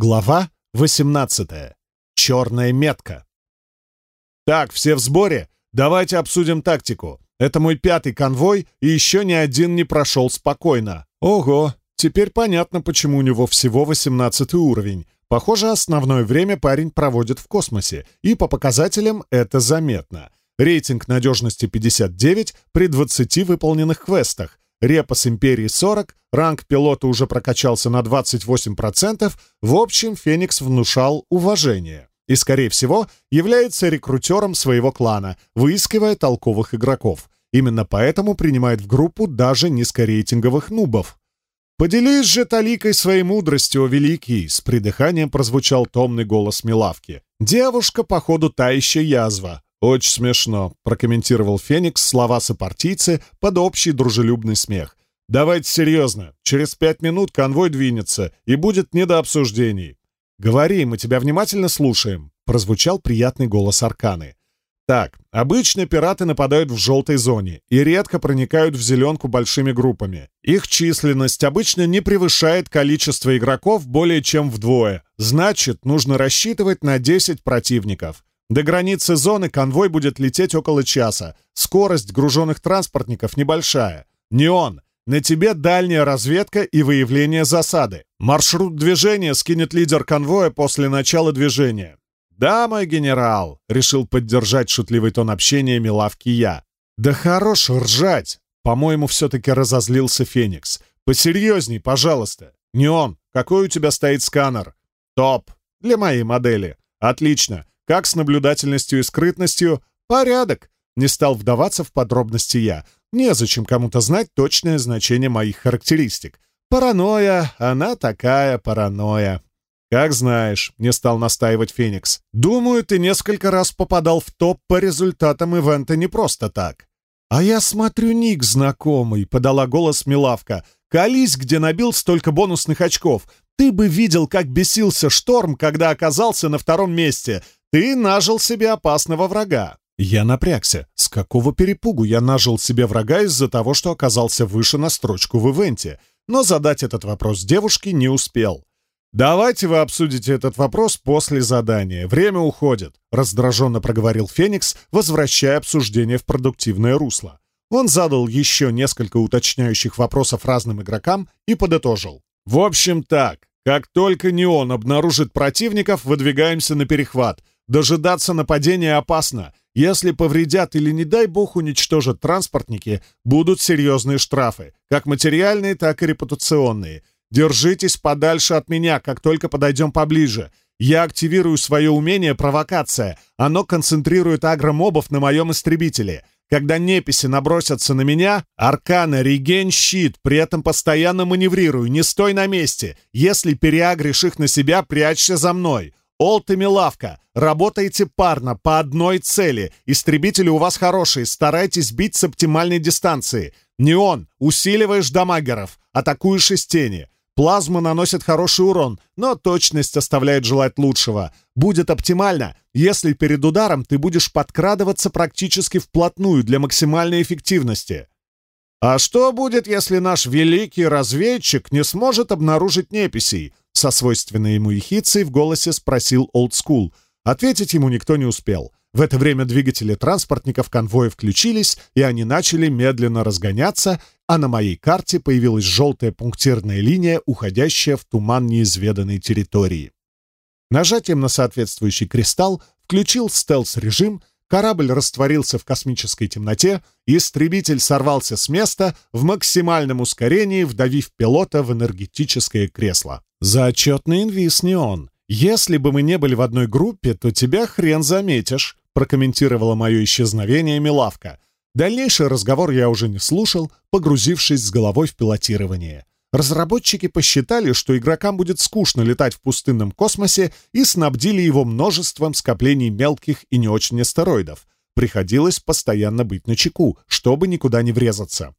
Глава 18. Черная метка. «Так, все в сборе? Давайте обсудим тактику. Это мой пятый конвой, и еще ни один не прошел спокойно. Ого, теперь понятно, почему у него всего 18 уровень. Похоже, основное время парень проводит в космосе, и по показателям это заметно. Рейтинг надежности 59 при 20 выполненных квестах, Репа с Империи 40, ранг пилота уже прокачался на 28%, в общем, Феникс внушал уважение и, скорее всего, является рекрутером своего клана, выискивая толковых игроков. Именно поэтому принимает в группу даже низкорейтинговых нубов. «Поделись же таликой своей мудростью, о великий!» С придыханием прозвучал томный голос Милавки. «Девушка, походу, та еще язва. «Очень смешно», — прокомментировал Феникс слова сопартийцы под общий дружелюбный смех. «Давайте серьезно. Через пять минут конвой двинется, и будет не до обсуждений». «Говори, мы тебя внимательно слушаем», — прозвучал приятный голос Арканы. «Так, обычно пираты нападают в желтой зоне и редко проникают в зеленку большими группами. Их численность обычно не превышает количество игроков более чем вдвое. Значит, нужно рассчитывать на 10 противников. До границы зоны конвой будет лететь около часа. Скорость груженных транспортников небольшая. Неон, на тебе дальняя разведка и выявление засады. Маршрут движения скинет лидер конвоя после начала движения. «Да, мой генерал», — решил поддержать шутливый тон общения Милавки я. «Да хорош ржать!» — по-моему, все-таки разозлился Феникс. «Посерьезней, пожалуйста. Неон, какой у тебя стоит сканер?» «Топ. Для моей модели. Отлично. Как с наблюдательностью и скрытностью? Порядок. Не стал вдаваться в подробности я. Незачем кому-то знать точное значение моих характеристик. Паранойя, она такая паранойя. «Как знаешь», — не стал настаивать Феникс. «Думаю, ты несколько раз попадал в топ по результатам ивента не просто так». «А я смотрю, ник знакомый», — подала голос Милавка. «Колись, где набил столько бонусных очков. Ты бы видел, как бесился Шторм, когда оказался на втором месте. Ты нажил себе опасного врага. Я напрягся. С какого перепугу я нажил себе врага из-за того, что оказался выше на строчку в ивенте? Но задать этот вопрос девушке не успел. «Давайте вы обсудите этот вопрос после задания. Время уходит», — раздраженно проговорил Феникс, возвращая обсуждение в продуктивное русло. Он задал еще несколько уточняющих вопросов разным игрокам и подытожил. «В общем так, как только Неон обнаружит противников, выдвигаемся на перехват. Дожидаться нападения опасно. Если повредят или, не дай бог, уничтожат транспортники, будут серьезные штрафы, как материальные, так и репутационные. Держитесь подальше от меня, как только подойдем поближе. Я активирую свое умение «Провокация». Оно концентрирует агромобов на моем истребителе. Когда неписи набросятся на меня, арканы, реген, щит, при этом постоянно маневрирую, не стой на месте. Если переагришь их на себя, прячься за мной. Олд и Милавка, работаете парно, по одной цели. Истребители у вас хорошие, старайтесь бить с оптимальной дистанции. Неон, усиливаешь дамагеров, атакуешь из тени. Плазма наносит хороший урон, но точность оставляет желать лучшего. Будет оптимально, если перед ударом ты будешь подкрадываться практически вплотную для максимальной эффективности. А что будет, если наш великий разведчик не сможет обнаружить неписей? Со свойственной ему ехицей в голосе спросил олдскул. Ответить ему никто не успел. В это время двигатели транспортников конвоя включились, и они начали медленно разгоняться, а на моей карте появилась желтая пунктирная линия, уходящая в туман неизведанной территории. Нажатием на соответствующий кристалл включил стелс-режим, корабль растворился в космической темноте, и истребитель сорвался с места в максимальном ускорении, вдавив пилота в энергетическое кресло. «Зачетный инвиз не он. Если бы мы не были в одной группе, то тебя хрен заметишь», прокомментировала мое исчезновение Милавка. Дальнейший разговор я уже не слушал, погрузившись с головой в пилотирование. Разработчики посчитали, что игрокам будет скучно летать в пустынном космосе и снабдили его множеством скоплений мелких и не очень астероидов. Приходилось постоянно быть начеку, чтобы никуда не врезаться.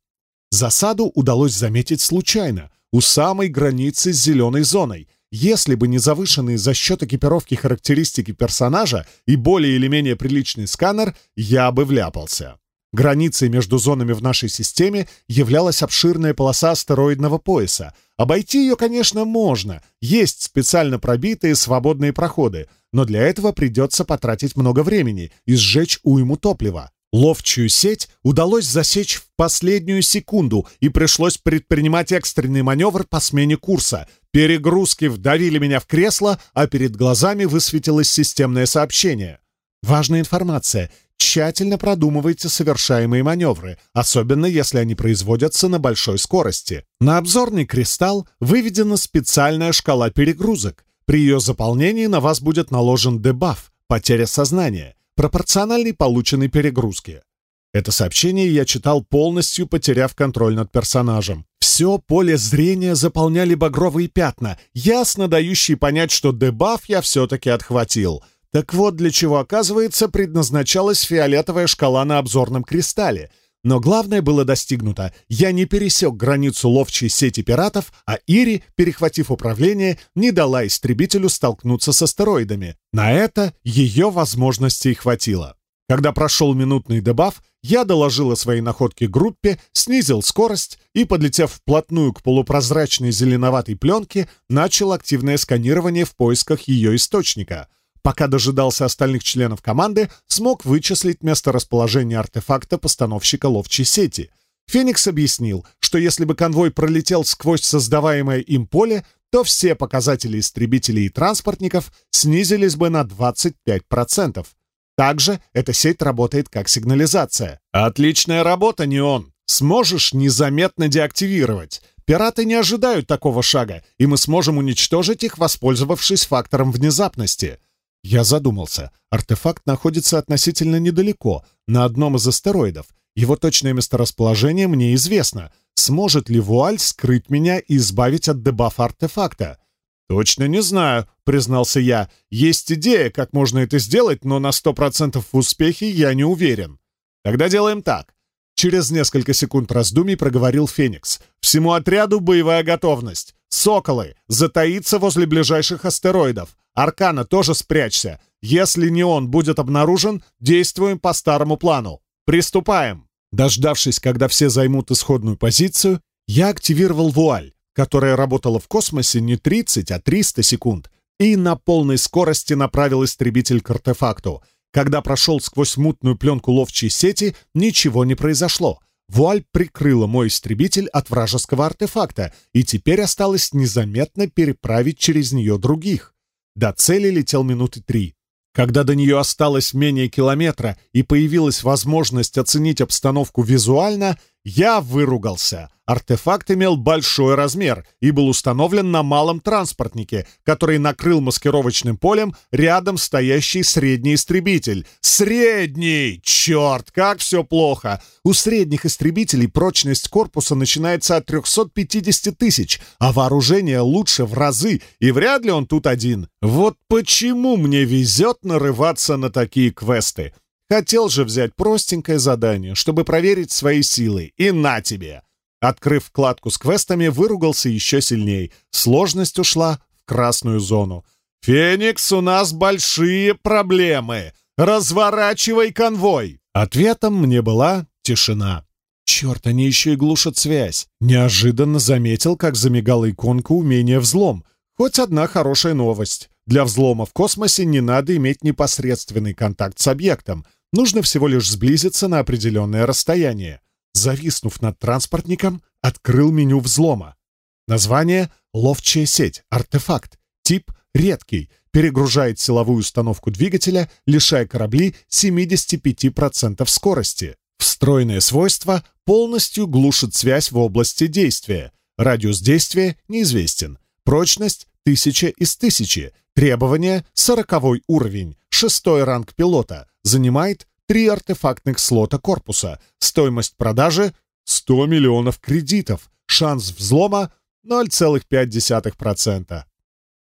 Засаду удалось заметить случайно, у самой границы с зеленой зоной. Если бы не завышенные за счет экипировки характеристики персонажа и более или менее приличный сканер, я бы вляпался. Границей между зонами в нашей системе являлась обширная полоса астероидного пояса. Обойти ее, конечно, можно. Есть специально пробитые свободные проходы, но для этого придется потратить много времени и сжечь уйму топлива. Ловчую сеть удалось засечь в последнюю секунду, и пришлось предпринимать экстренный маневр по смене курса. Перегрузки вдавили меня в кресло, а перед глазами высветилось системное сообщение. Важная информация. Тщательно продумывайте совершаемые маневры, особенно если они производятся на большой скорости. На обзорный кристалл выведена специальная шкала перегрузок. При ее заполнении на вас будет наложен дебаф — потеря сознания, пропорциональной полученной перегрузке. Это сообщение я читал полностью, потеряв контроль над персонажем. Все поле зрения заполняли багровые пятна, ясно дающие понять, что дебаф я все-таки отхватил. Так вот, для чего, оказывается, предназначалась фиолетовая шкала на обзорном кристалле — но главное было достигнуто. Я не пересек границу ловчей сети пиратов, а Ири, перехватив управление, не дала истребителю столкнуться с астероидами. На это ее возможностей хватило. Когда прошел минутный дебаф, я доложил о своей находке группе, снизил скорость и, подлетев вплотную к полупрозрачной зеленоватой пленке, начал активное сканирование в поисках ее источника — пока дожидался остальных членов команды, смог вычислить место расположения артефакта постановщика ловчей сети. Феникс объяснил, что если бы конвой пролетел сквозь создаваемое им поле, то все показатели истребителей и транспортников снизились бы на 25%. Также эта сеть работает как сигнализация. «Отличная работа, Неон! Сможешь незаметно деактивировать!» Пираты не ожидают такого шага, и мы сможем уничтожить их, воспользовавшись фактором внезапности. Я задумался. Артефакт находится относительно недалеко, на одном из астероидов. Его точное месторасположение мне известно. Сможет ли вуаль скрыть меня и избавить от дебафа артефакта? «Точно не знаю», — признался я. «Есть идея, как можно это сделать, но на сто процентов в успехе я не уверен». «Тогда делаем так». Через несколько секунд раздумий проговорил Феникс. «Всему отряду боевая готовность. Соколы! Затаиться возле ближайших астероидов. Аркана, тоже спрячься. Если не он будет обнаружен, действуем по старому плану. Приступаем!» Дождавшись, когда все займут исходную позицию, я активировал вуаль, которая работала в космосе не 30, а 300 секунд, и на полной скорости направил истребитель к артефакту. Когда прошел сквозь мутную пленку ловчей сети, ничего не произошло. Вуаль прикрыла мой истребитель от вражеского артефакта, и теперь осталось незаметно переправить через нее других. До цели летел минуты три. Когда до нее осталось менее километра и появилась возможность оценить обстановку визуально, я выругался. Артефакт имел большой размер и был установлен на малом транспортнике, который накрыл маскировочным полем рядом стоящий средний истребитель. Средний! Черт, как все плохо! У средних истребителей прочность корпуса начинается от 350 тысяч, а вооружение лучше в разы, и вряд ли он тут один. Вот почему мне везет нарываться на такие квесты. Хотел же взять простенькое задание, чтобы проверить свои силы. И на тебе!» Открыв вкладку с квестами, выругался еще сильней. Сложность ушла в красную зону. «Феникс, у нас большие проблемы! Разворачивай конвой!» Ответом мне была тишина. «Черт, они еще и глушат связь!» Неожиданно заметил, как замигала иконка умения «Взлом». Хоть одна хорошая новость. Для взлома в космосе не надо иметь непосредственный контакт с объектом. Нужно всего лишь сблизиться на определенное расстояние зависнув над транспортником, открыл меню взлома. Название — ловчая сеть, артефакт, тип — редкий, перегружает силовую установку двигателя, лишая корабли 75% скорости. Встроенное свойство полностью глушит связь в области действия. Радиус действия неизвестен. Прочность — 1000 из 1000. Требования — 40 уровень, шестой ранг пилота. Занимает три артефактных слота корпуса, стоимость продажи — 100 миллионов кредитов, шанс взлома — 0,5%.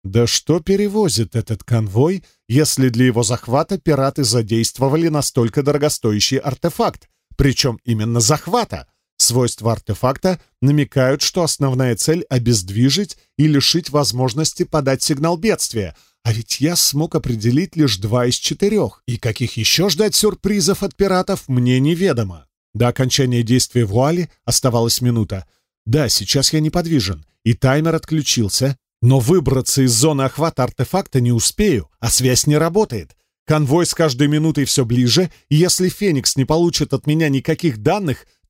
Да что перевозит этот конвой, если для его захвата пираты задействовали настолько дорогостоящий артефакт, причем именно захвата? Свойства артефакта намекают, что основная цель — обездвижить и лишить возможности подать сигнал бедствия — а ведь я смог определить лишь два из четырех, и каких еще ждать сюрпризов от пиратов мне неведомо. До окончания действия вуали оставалась минута. Да, сейчас я неподвижен, и таймер отключился, но выбраться из зоны охвата артефакта не успею, а связь не работает. Конвой с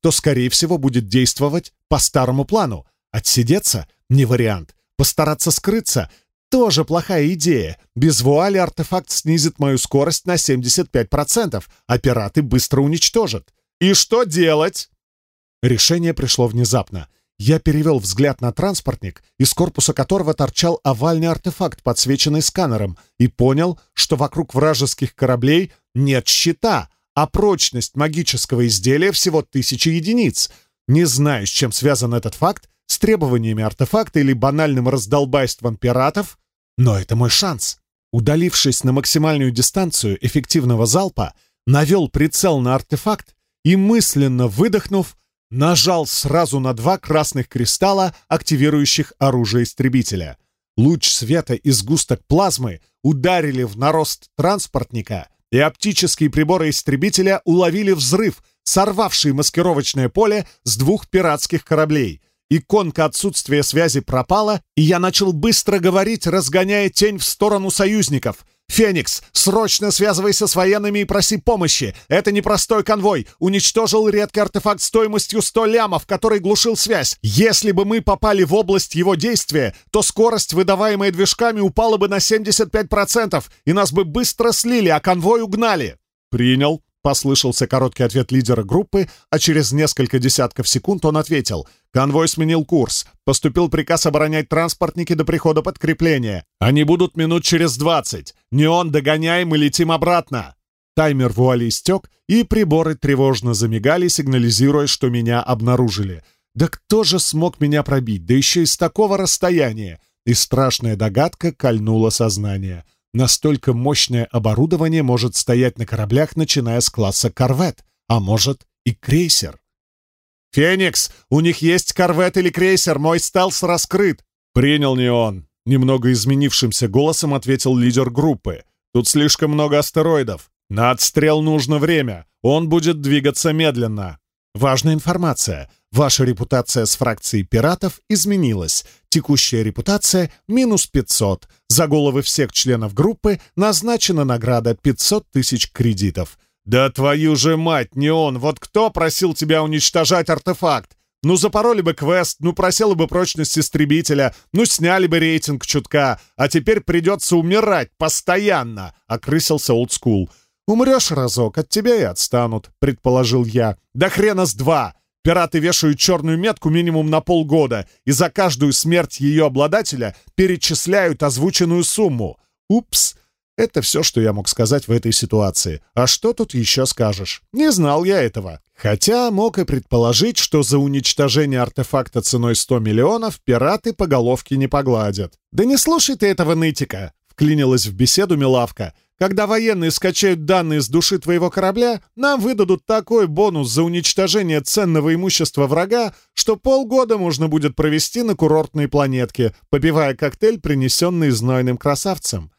каждой минутой все ближе, и если Феникс не получит от меня никаких данных, то, скорее всего, будет действовать по старому плану. Отсидеться — не вариант. Постараться скрыться — тоже плохая идея. Без вуали артефакт снизит мою скорость на 75%, а пираты быстро уничтожат. И что делать? Решение пришло внезапно. Я перевел взгляд на транспортник, из корпуса которого торчал овальный артефакт, подсвеченный сканером, и понял, что вокруг вражеских кораблей нет щита, а прочность магического изделия всего тысячи единиц. Не знаю, с чем связан этот факт, с требованиями артефакта или банальным раздолбайством пиратов, но это мой шанс. Удалившись на максимальную дистанцию эффективного залпа, навел прицел на артефакт и, мысленно выдохнув, нажал сразу на два красных кристалла, активирующих оружие истребителя. Луч света и сгусток плазмы ударили в нарост транспортника, и оптические приборы истребителя уловили взрыв, сорвавший маскировочное поле с двух пиратских кораблей. Иконка отсутствия связи пропала, и я начал быстро говорить, разгоняя тень в сторону союзников. Феникс, срочно связывайся с военными и проси помощи. Это непростой конвой. Уничтожил редкий артефакт стоимостью 100 лямов, который глушил связь. Если бы мы попали в область его действия, то скорость, выдаваемая движками, упала бы на 75%, и нас бы быстро слили, а конвой угнали. Принял. Послышался короткий ответ лидера группы, а через несколько десятков секунд он ответил — «Конвой сменил курс. Поступил приказ оборонять транспортники до прихода подкрепления. Они будут минут через двадцать. Неон, догоняй, мы летим обратно!» Таймер вуали истек, и приборы тревожно замигали, сигнализируя, что меня обнаружили. «Да кто же смог меня пробить? Да еще из такого расстояния!» И страшная догадка кольнула сознание. Настолько мощное оборудование может стоять на кораблях, начиная с класса корвет, а может и крейсер. «Феникс, у них есть корвет или крейсер, мой стелс раскрыт!» «Принял не он!» Немного изменившимся голосом ответил лидер группы. «Тут слишком много астероидов. На отстрел нужно время. Он будет двигаться медленно». Важная информация. Ваша репутация с фракцией пиратов изменилась. Текущая репутация — минус 500. За головы всех членов группы назначена награда 500 тысяч кредитов. «Да твою же мать, не он! Вот кто просил тебя уничтожать артефакт? Ну, запороли бы квест, ну, просила бы прочность истребителя, ну, сняли бы рейтинг чутка, а теперь придется умирать постоянно!» — окрысился олдскул. «Умрешь разок, от тебя и отстанут», — предположил я. «Да хрена с два! Пираты вешают черную метку минимум на полгода, и за каждую смерть ее обладателя перечисляют озвученную сумму. Упс! Это все, что я мог сказать в этой ситуации. А что тут еще скажешь? Не знал я этого. Хотя мог и предположить, что за уничтожение артефакта ценой 100 миллионов пираты по головке не погладят. «Да не слушай ты этого нытика!» — вклинилась в беседу Милавка. «Когда военные скачают данные с души твоего корабля, нам выдадут такой бонус за уничтожение ценного имущества врага, что полгода можно будет провести на курортной планетке, попивая коктейль, принесенный знойным красавцем».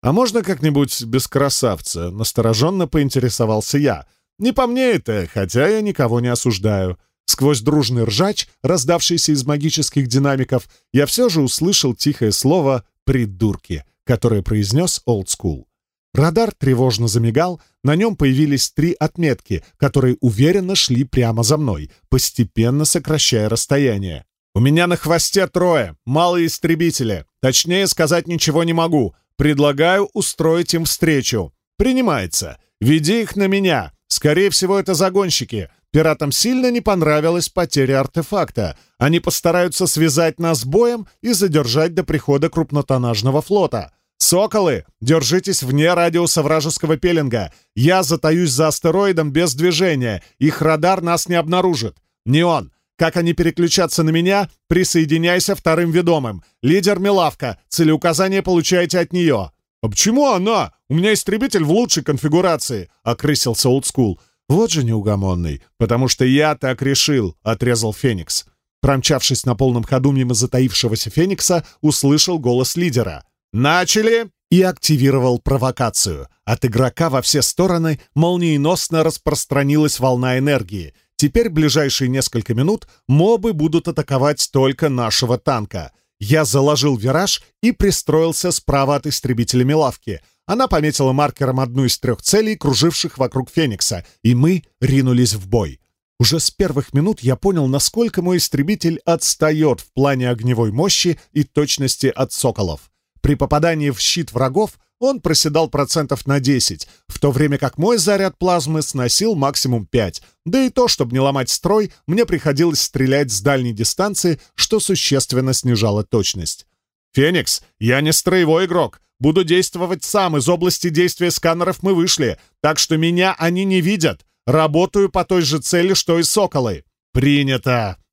А можно как-нибудь без красавца?» — настороженно поинтересовался я. «Не по мне это, хотя я никого не осуждаю». Сквозь дружный ржач, раздавшийся из магических динамиков, я все же услышал тихое слово «придурки», которое произнес «Олдскул». Радар тревожно замигал, на нем появились три отметки, которые уверенно шли прямо за мной, постепенно сокращая расстояние. «У меня на хвосте трое, малые истребители. Точнее сказать ничего не могу. Предлагаю устроить им встречу. Принимается. Веди их на меня. Скорее всего, это загонщики. Пиратам сильно не понравилась потеря артефакта. Они постараются связать нас с боем и задержать до прихода крупнотоннажного флота. «Соколы, держитесь вне радиуса вражеского пеленга. Я затаюсь за астероидом без движения. Их радар нас не обнаружит. Неон, как они переключаться на меня, присоединяйся вторым ведомым. Лидер Милавка, целеуказание получаете от нее». «А почему она? У меня истребитель в лучшей конфигурации», — окрысился олдскул. «Вот же неугомонный, потому что я так решил», — отрезал Феникс. Промчавшись на полном ходу мимо затаившегося Феникса, услышал голос лидера. «Начали!» и активировал провокацию. От игрока во все стороны молниеносно распространилась волна энергии — Теперь ближайшие несколько минут мобы будут атаковать только нашего танка. Я заложил вираж и пристроился справа от истребителями лавки. Она пометила маркером одну из трех целей, круживших вокруг Феникса, и мы ринулись в бой. Уже с первых минут я понял, насколько мой истребитель отстает в плане огневой мощи и точности от «Соколов». При попадании в щит врагов он проседал процентов на 10, в то время как мой заряд плазмы сносил максимум 5. Да и то, чтобы не ломать строй, мне приходилось стрелять с дальней дистанции, что существенно снижало точность. «Феникс, я не строевой игрок. Буду действовать сам. Из области действия сканеров мы вышли, так что меня они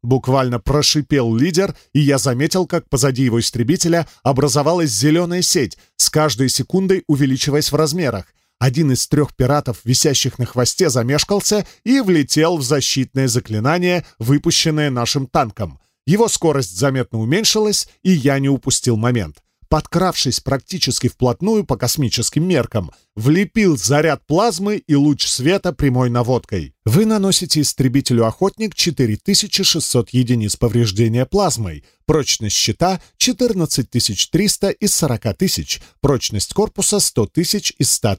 не видят. Работаю по той же цели, что и соколы». «Принято!» Буквально прошипел лидер, и я заметил, как позади его истребителя образовалась зеленая сеть, с каждой секундой увеличиваясь в размерах. Один из трех пиратов, висящих на хвосте, замешкался и влетел в защитное заклинание, выпущенное нашим танком. Его скорость заметно уменьшилась, и я не упустил момент подкравшись практически вплотную по космическим меркам, влепил заряд плазмы, и луч света прямой наводкой. Вы наносите истребителю «Охотник» 4600 единиц повреждения плазмой, прочность щита 14300 из 40 тысяч, прочность корпуса 100000 тысяч из 100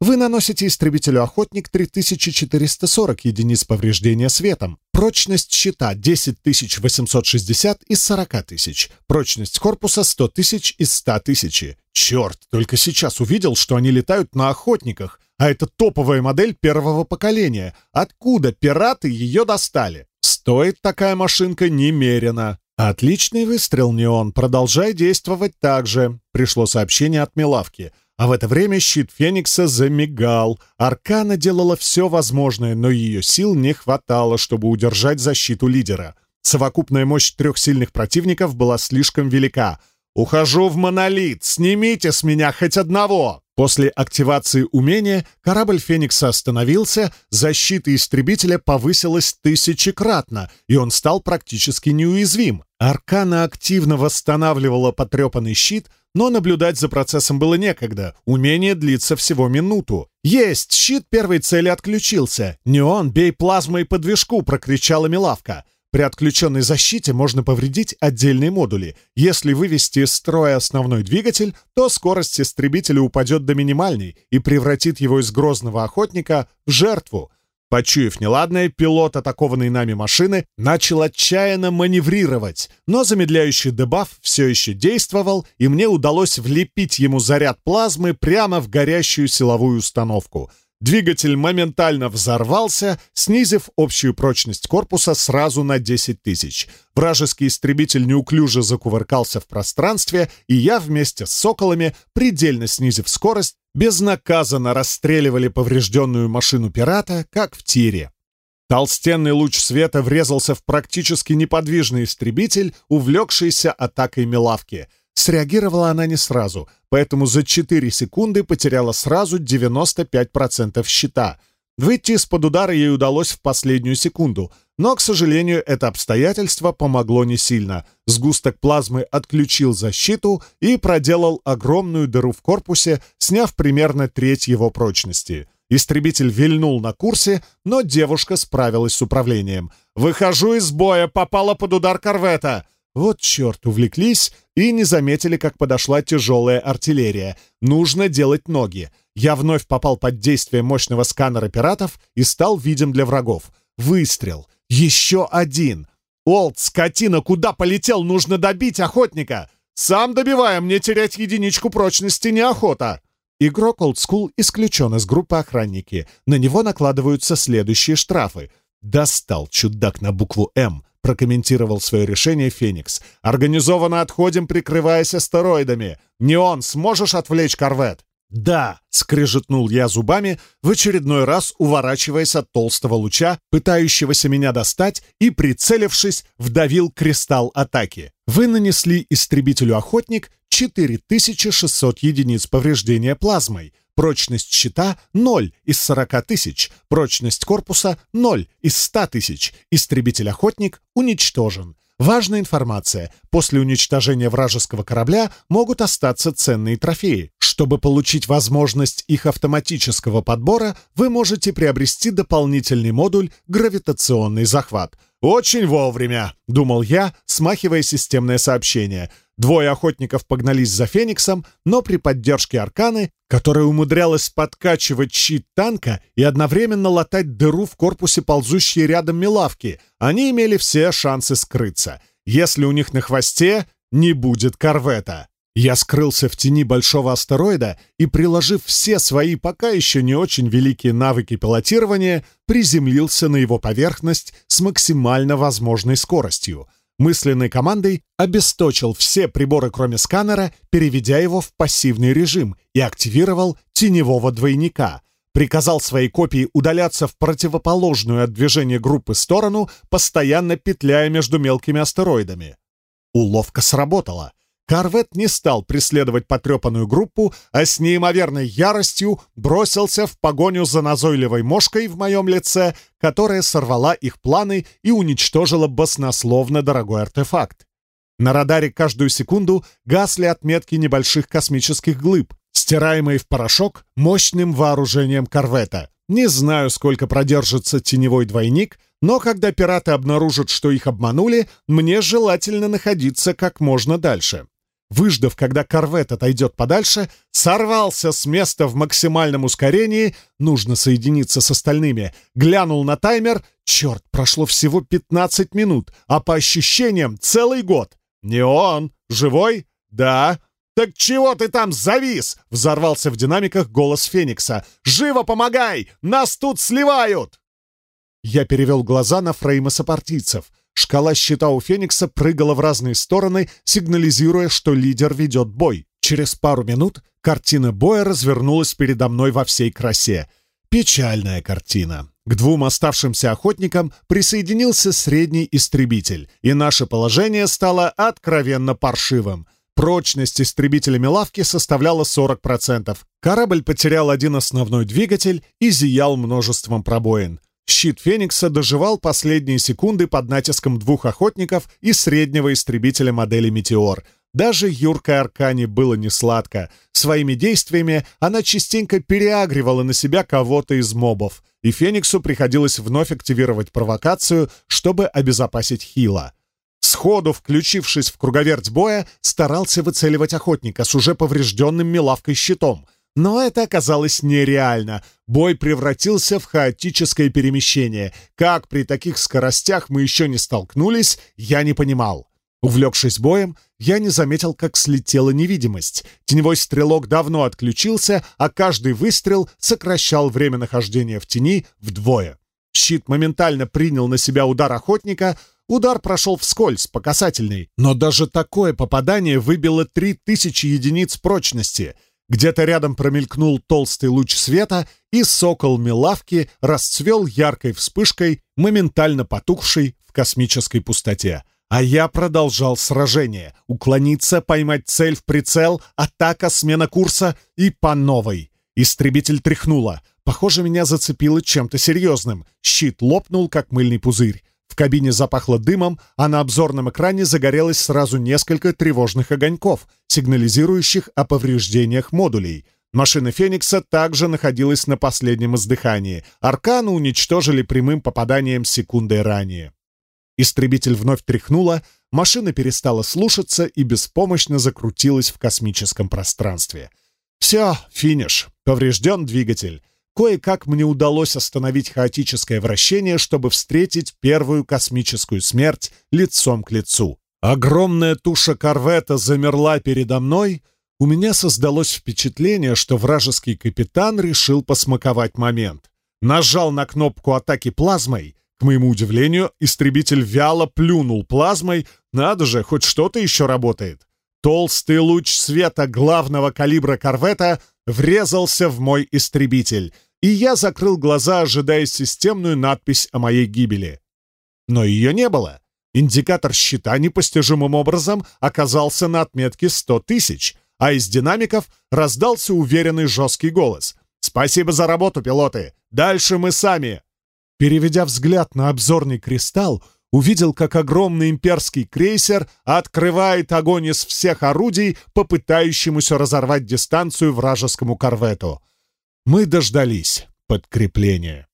Вы наносите истребителю «Охотник» 3440 единиц повреждения светом, прочность щита 10860 из 40000. прочность корпуса 100000 тысяч из 100 тысяч. Черт, только сейчас увидел, что они летают на охотниках, а это топовая модель первого поколения. Откуда пираты ее достали? Стоит такая машинка немерено. Отличный выстрел, Неон. Продолжай действовать так же. Пришло сообщение от Милавки. А в это время щит Феникса замигал. Аркана делала все возможное, но ее сил не хватало, чтобы удержать защиту лидера. Совокупная мощь трех сильных противников была слишком велика. «Ухожу в монолит! Снимите с меня хоть одного!» После активации умения корабль «Феникса» остановился, защита истребителя повысилась тысячекратно, и он стал практически неуязвим. Аркана активно восстанавливала потрепанный щит, но наблюдать за процессом было некогда. Умение длится всего минуту. «Есть! Щит первой цели отключился! Не он, бей плазмой по движку!» — прокричала Милавка. При отключенной защите можно повредить отдельные модули. Если вывести из строя основной двигатель, то скорость истребителя упадет до минимальной и превратит его из грозного охотника в жертву. Почуяв неладное, пилот атакованной нами машины начал отчаянно маневрировать, но замедляющий дебаф все еще действовал, и мне удалось влепить ему заряд плазмы прямо в горящую силовую установку — двигатель моментально взорвался, снизив общую прочность корпуса сразу на 10 тысяч. Вражеский истребитель неуклюже закувыркался в пространстве, и я вместе с «Соколами», предельно снизив скорость, безнаказанно расстреливали поврежденную машину пирата, как в тире. Толстенный луч света врезался в практически неподвижный истребитель, увлекшийся атакой Милавки — Среагировала она не сразу, поэтому за 4 секунды потеряла сразу 95% щита. Выйти из-под удара ей удалось в последнюю секунду, но, к сожалению, это обстоятельство помогло не сильно. Сгусток плазмы отключил защиту и проделал огромную дыру в корпусе, сняв примерно треть его прочности. Истребитель вильнул на курсе, но девушка справилась с управлением. «Выхожу Вот черт, увлеклись и не заметили, как подошла тяжелая артиллерия. Нужно делать ноги. Я вновь попал под действие мощного сканера пиратов и стал видим для врагов. Выстрел. Еще один. Олд, скотина, куда полетел? Нужно добить охотника. Сам добиваем, мне терять единичку прочности неохота. Игрок Old School исключен из группы охранники. На него накладываются следующие штрафы. Достал чудак на букву «М» прокомментировал свое решение Феникс. «Организованно отходим, прикрываясь астероидами. он сможешь отвлечь корвет?» «Да!» — скрежетнул я зубами, в очередной раз уворачиваясь от толстого луча, пытающегося меня достать, и, прицелившись, вдавил кристалл атаки. Вы нанесли истребителю-охотник 4600 единиц повреждения плазмой, Прочность щита — 0 из 40 тысяч. Прочность корпуса — 0 из 100 тысяч. Истребитель-охотник уничтожен. Важная информация. После уничтожения вражеского корабля могут остаться ценные трофеи. Чтобы получить возможность их автоматического подбора, вы можете приобрести дополнительный модуль «Гравитационный захват». «Очень вовремя», — думал я, смахивая системное сообщение. Двое охотников погнались за Фениксом, но при поддержке Арканы, которая умудрялась подкачивать щит танка и одновременно латать дыру в корпусе ползущей рядом Милавки, они имели все шансы скрыться. Если у них на хвосте не будет корвета. Я скрылся в тени большого астероида и, приложив все свои пока еще не очень великие навыки пилотирования, приземлился на его поверхность с максимально возможной скоростью. Мысленной командой обесточил все приборы, кроме сканера, переведя его в пассивный режим и активировал теневого двойника. Приказал своей копии удаляться в противоположную от движения группы сторону, постоянно петляя между мелкими астероидами. Уловка сработала — Корвет не стал преследовать потрепанную группу, а с неимоверной яростью бросился в погоню за назойливой мошкой в моем лице, которая сорвала их планы и уничтожила баснословно дорогой артефакт. На радаре каждую секунду гасли отметки небольших космических глыб, стираемые в порошок мощным вооружением корвета. Не знаю, сколько продержится теневой двойник, но когда пираты обнаружат, что их обманули, мне желательно находиться как можно дальше выждав, когда корвет отойдет подальше, сорвался с места в максимальном ускорении, нужно соединиться с остальными, глянул на таймер, черт, прошло всего 15 минут, а по ощущениям целый год. «Не он! Живой? Да!» «Так чего ты там завис?» — взорвался в динамиках голос Феникса. «Живо помогай! Нас тут сливают!» Я перевел глаза на фреймы сопартийцев — шкала считал у Феникса прыгала в разные стороны, сигнализируя, что лидер ведет бой. Через пару минут картина боя развернулась передо мной во всей красе. Печальная картина. К двум оставшимся охотникам присоединился средний истребитель, и наше положение стало откровенно паршивым. Прочность истребителями лавки составляла 40%. Корабль потерял один основной двигатель и зиял множеством пробоин. Щит Феникса доживал последние секунды под натиском двух охотников и среднего истребителя модели «Метеор». Даже юркой Аркане было несладко. Своими действиями она частенько переагривала на себя кого-то из мобов, и Фениксу приходилось вновь активировать провокацию, чтобы обезопасить Хила. Сходу, включившись в круговерть боя, старался выцеливать охотника с уже поврежденным мелавкой щитом — но это оказалось нереально. Бой превратился в хаотическое перемещение. Как при таких скоростях мы еще не столкнулись, я не понимал. Увлекшись боем, я не заметил, как слетела невидимость. Теневой стрелок давно отключился, а каждый выстрел сокращал время нахождения в тени вдвое. Щит моментально принял на себя удар охотника, Удар прошел вскользь, по касательной, но даже такое попадание выбило 3000 единиц прочности — где-то рядом промелькнул толстый луч света и сокол Милавки расцвел яркой вспышкой, моментально потухшей в космической пустоте. А я продолжал сражение. Уклониться, поймать цель в прицел, атака, смена курса и по новой. Истребитель тряхнула. Похоже, меня зацепило чем-то серьезным. Щит лопнул, как мыльный пузырь. В кабине запахло дымом, а на обзорном экране загорелось сразу несколько тревожных огоньков, сигнализирующих о повреждениях модулей. Машина «Феникса» также находилась на последнем издыхании. Аркану уничтожили прямым попаданием секундой ранее. Истребитель вновь тряхнула, машина перестала слушаться и беспомощно закрутилась в космическом пространстве. Все, финиш. Поврежден двигатель. Кое-как мне удалось остановить хаотическое вращение, чтобы встретить первую космическую смерть лицом к лицу. Огромная туша корвета замерла передо мной. У меня создалось впечатление, что вражеский капитан решил посмаковать момент. Нажал на кнопку атаки плазмой. К моему удивлению, истребитель вяло плюнул плазмой. Надо же, хоть что-то еще работает. Толстый луч света главного калибра корвета врезался в мой истребитель, и я закрыл глаза, ожидая системную надпись о моей гибели. Но ее не было. Индикатор щита непостижимым образом оказался на отметке 100 тысяч, а из динамиков раздался уверенный жесткий голос. «Спасибо за работу, пилоты! Дальше мы сами!» Переведя взгляд на обзорный кристалл, увидел, как огромный имперский крейсер открывает огонь из всех орудий, попытающемуся разорвать дистанцию вражескому корвету. Мы дождались подкрепления.